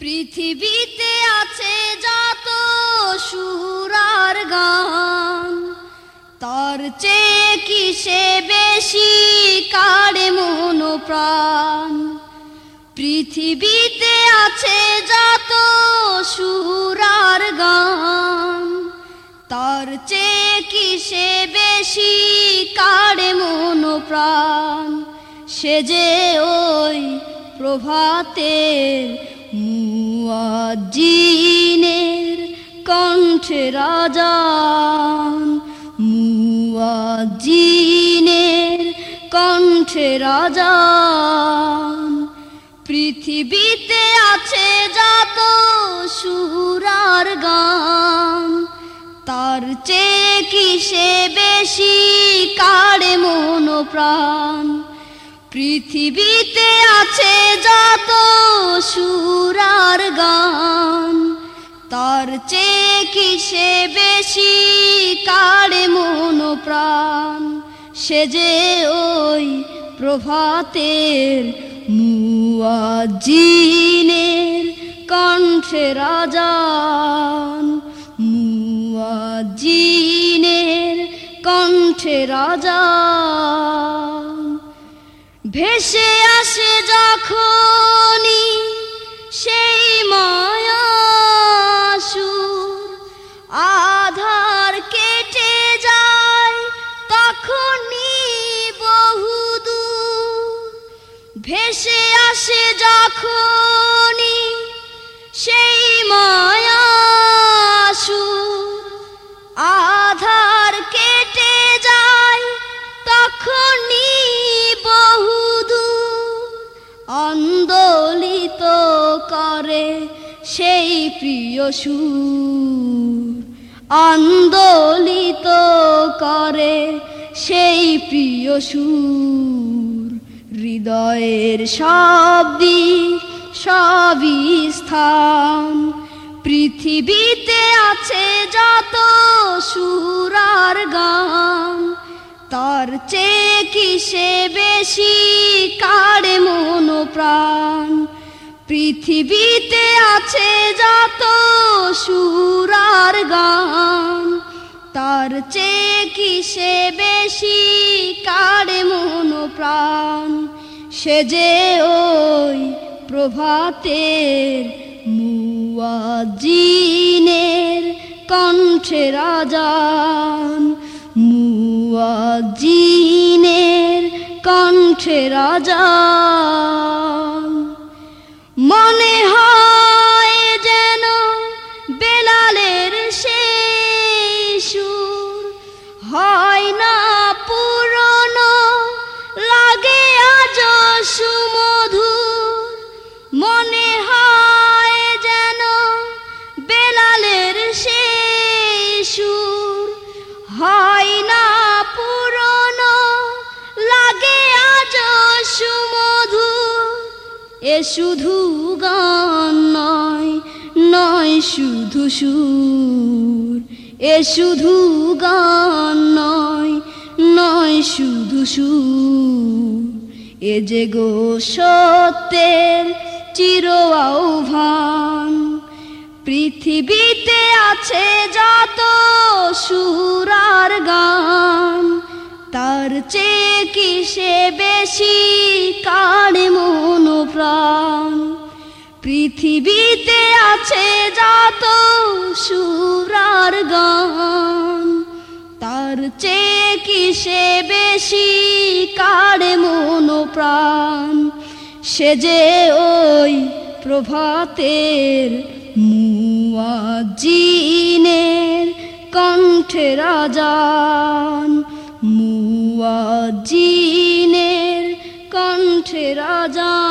পৃথিবীতে আছে যত সুরার গান। তার চেয়ে কিসে বেশি কারে মন প্রাণ পৃথিবীতে আছে যত সুরার গান। তার চেয়ে কিসে বেশি কারে মন প্রাণ সে যে ওই প্রভাতের মুয়াজ্জিনের কণ্ঠে রাজান মুয়াজ্জিনের কণ্ঠে রাজান। পৃথিবীতে আছে যত সুরার গান, তার চেয়ে কিসে বেশি কারে মন প্রাণ পৃথিবীতে আছে যত সুরার গান। তার চেয়ে কিসে বেশি কারে মন প্রাণ সে যে ওই প্রভাতের মুয়াজ্জিনের কণ্ঠে রাজান। মুয়াজ্জিনের কণ্ঠে রাজা ভেসে আসে যখনই সেই も。প্রিয় সুর, আন্দোলিত করে সেই প্রিয় সুর। হৃদয়ের শব্দি, সবই স্থান। পৃথিবীতে আছে যত সুরার গান, তার চেয়ে কিসে বেশি কারে মন প্রাণ পৃথিবীতে আছে যত সুরার গান, তার চেয়ে কিসে বেশি কারে মন প্রাণ? সে যে ওই প্রভাতের মুয়াজিনের কণ্ঠে রাজান মুয়াজিনের কণ্ঠে রাজান। মনে শুধু গান নয় নয় শুধু সুর। এ শুধু গান নয় নয় শুধু সুর। এ যে গো সত্যের চির আহ্বান, পৃথিবীতে আছে যত সুরার গান, তার চেয়ে কিসে বেশি পৃথিবীতে আছে যত সুরার গান, তার চেয়ে কিসে বেশি কারে মন প্রাণ সে যে ওই প্রভাতের মুয়াজিনের কণ্ঠে রাজান মুয়াজিনের কণ্ঠে রাজান।